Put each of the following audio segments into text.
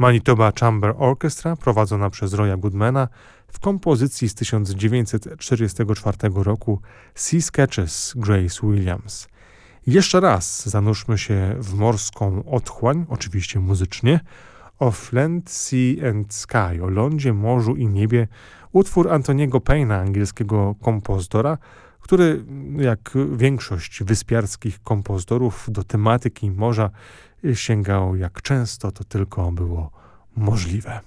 Manitoba Chamber Orchestra, prowadzona przez Roya Goodmana, w kompozycji z 1944 roku Sea Sketches Grace Williams. Jeszcze raz zanurzmy się w morską otchłań, oczywiście muzycznie, of Land, Sea and Sky, o lądzie, morzu i niebie, utwór Antoniego Payna, angielskiego kompozytora, który, jak większość wyspiarskich kompozytorów, do tematyki morza sięgał jak często to tylko było możliwe.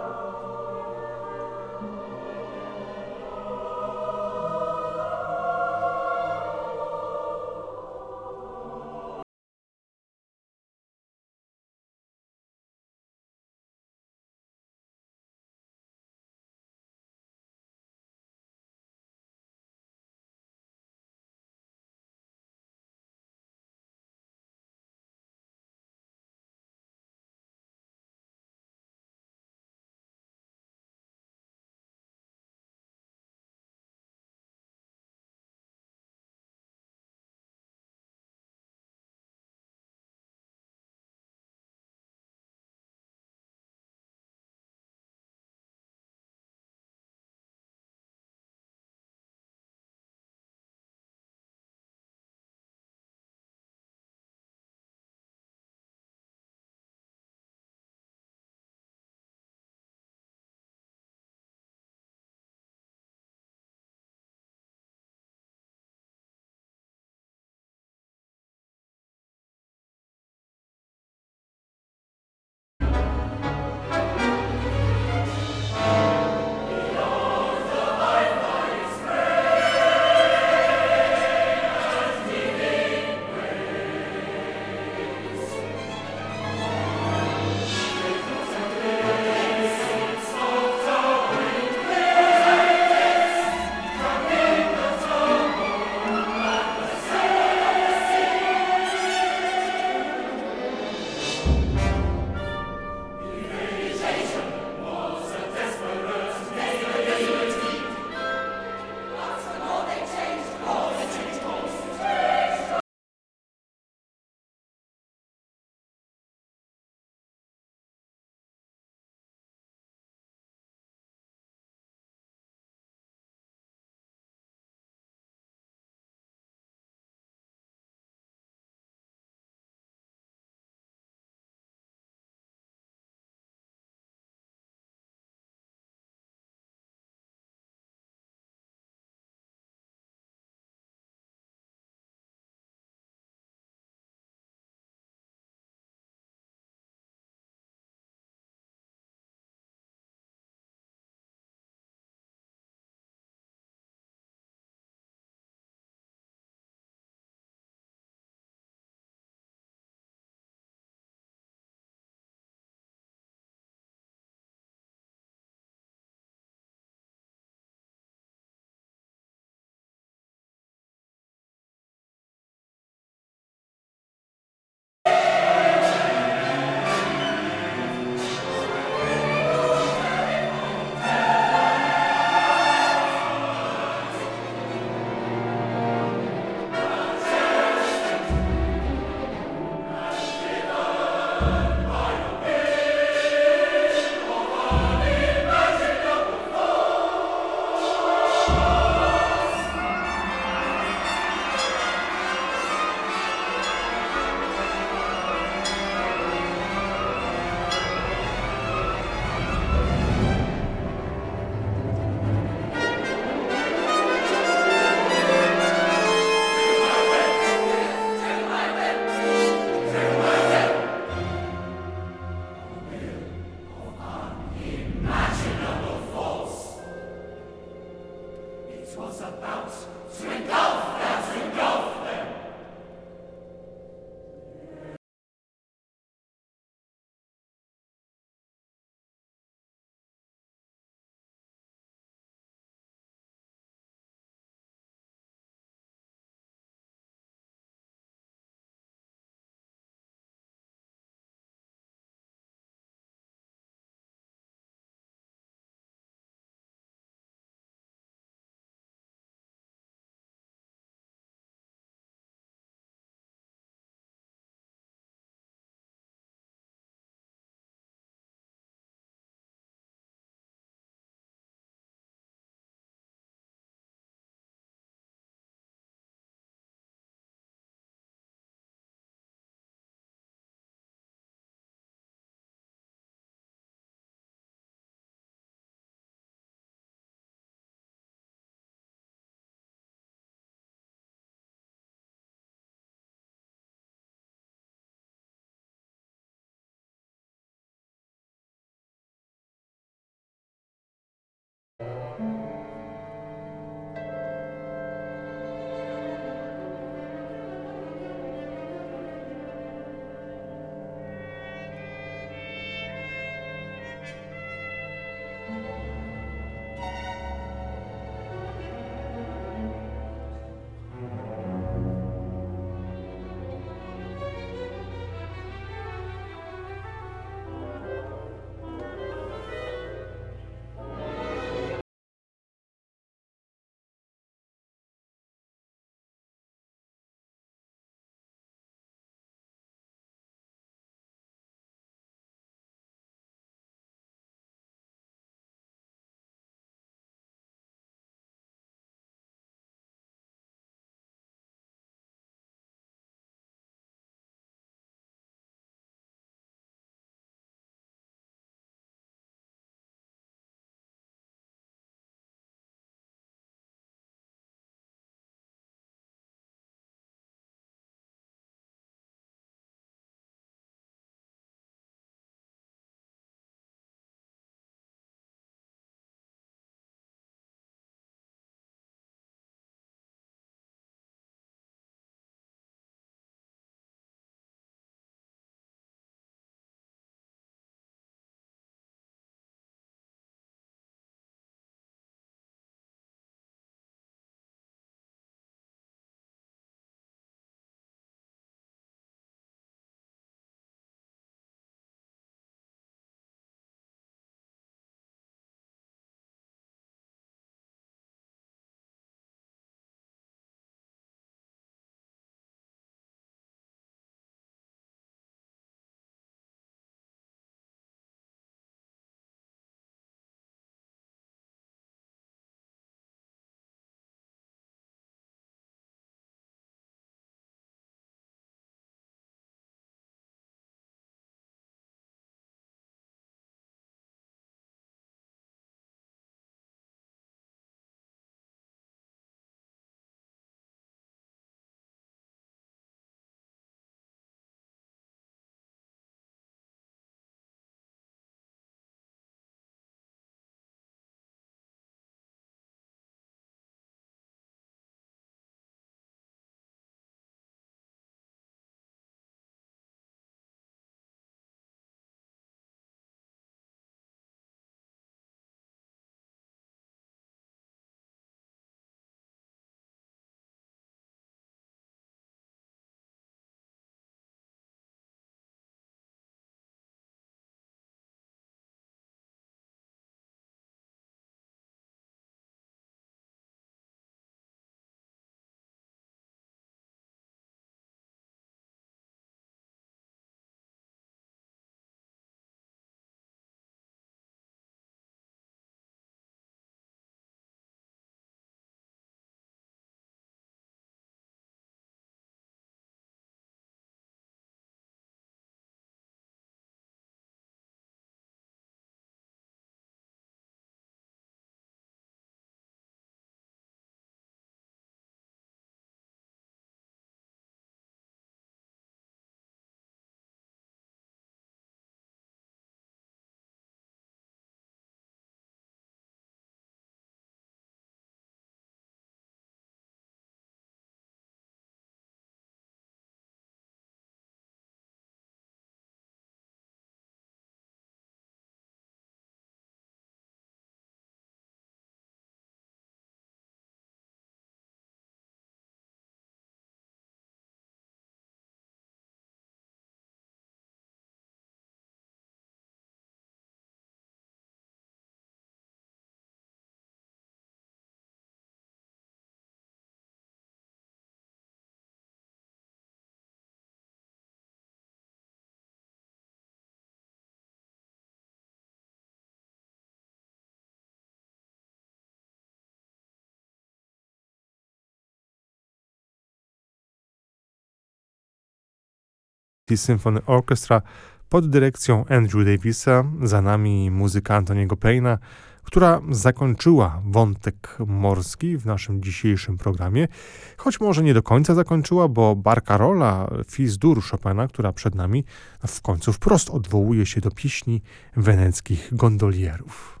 Symphony Orchestra pod dyrekcją Andrew Davisa, za nami muzyka Antoniego Payna, która zakończyła wątek morski w naszym dzisiejszym programie, choć może nie do końca zakończyła, bo Barcarola, Fils dur Chopina, która przed nami w końcu wprost odwołuje się do pieśni weneckich gondolierów.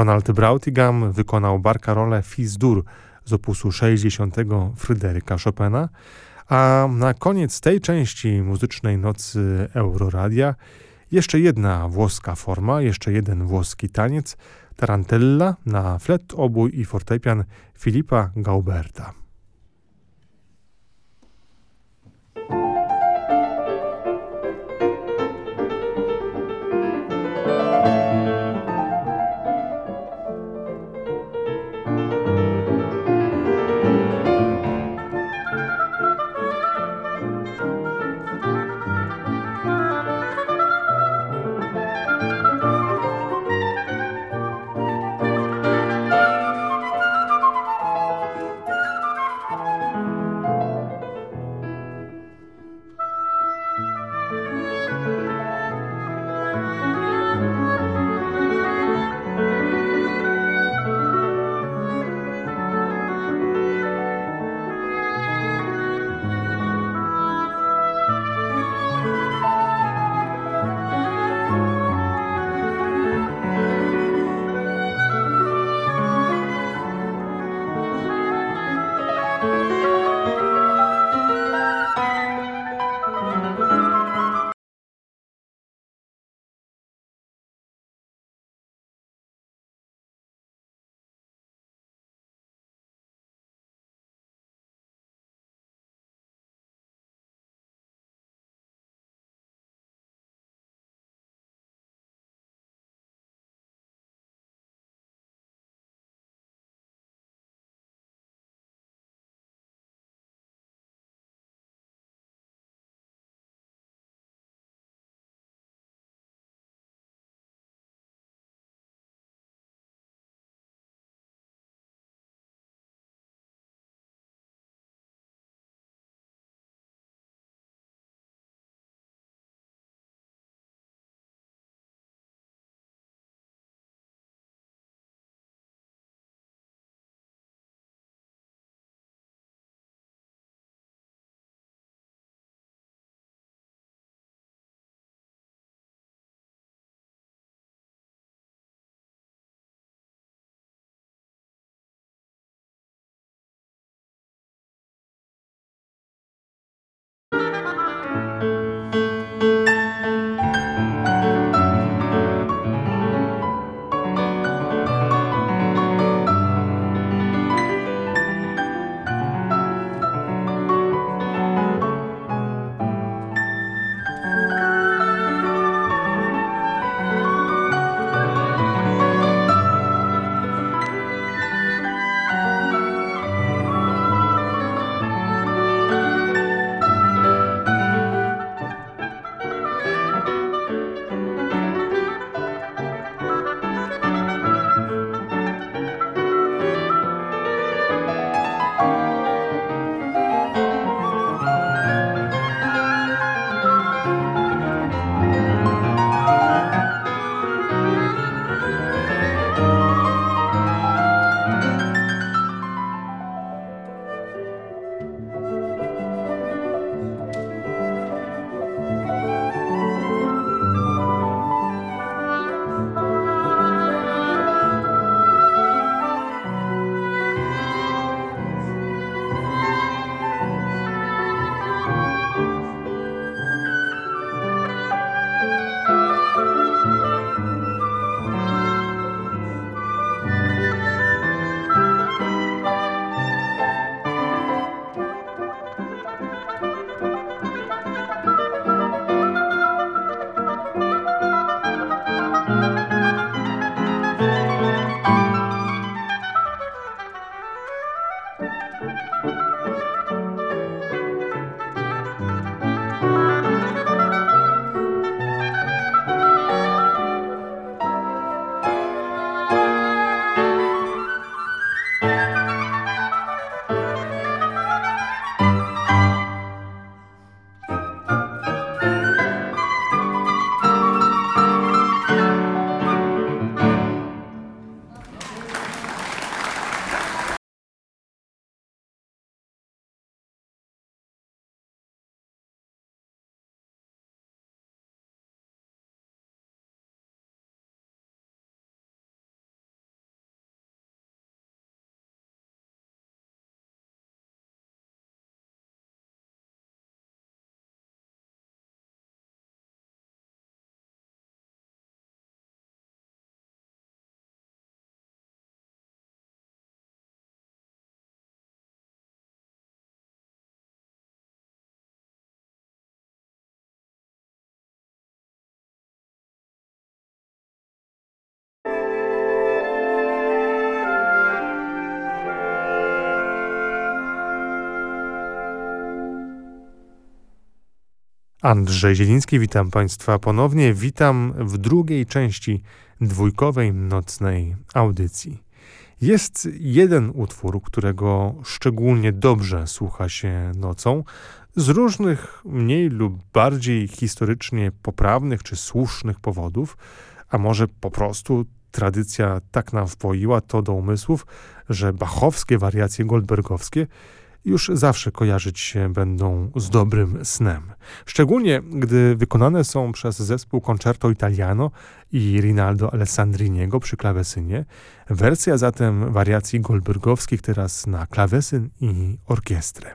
Ronald Brautigam wykonał barkarolę Fis-dur z opusu 60 Fryderyka Chopina, a na koniec tej części muzycznej nocy Euroradia jeszcze jedna włoska forma, jeszcze jeden włoski taniec, tarantella na flet, obój i fortepian Filipa Gauberta. Música Andrzej Zieliński, witam Państwa ponownie. Witam w drugiej części dwójkowej nocnej audycji. Jest jeden utwór, którego szczególnie dobrze słucha się nocą, z różnych mniej lub bardziej historycznie poprawnych czy słusznych powodów, a może po prostu tradycja tak nam wpoiła to do umysłów, że bachowskie wariacje goldbergowskie już zawsze kojarzyć się będą z dobrym snem. Szczególnie gdy wykonane są przez zespół Concerto Italiano i Rinaldo Alessandriniego przy klawesynie. Wersja zatem wariacji goldbergowskich teraz na klawesyn i orkiestrę.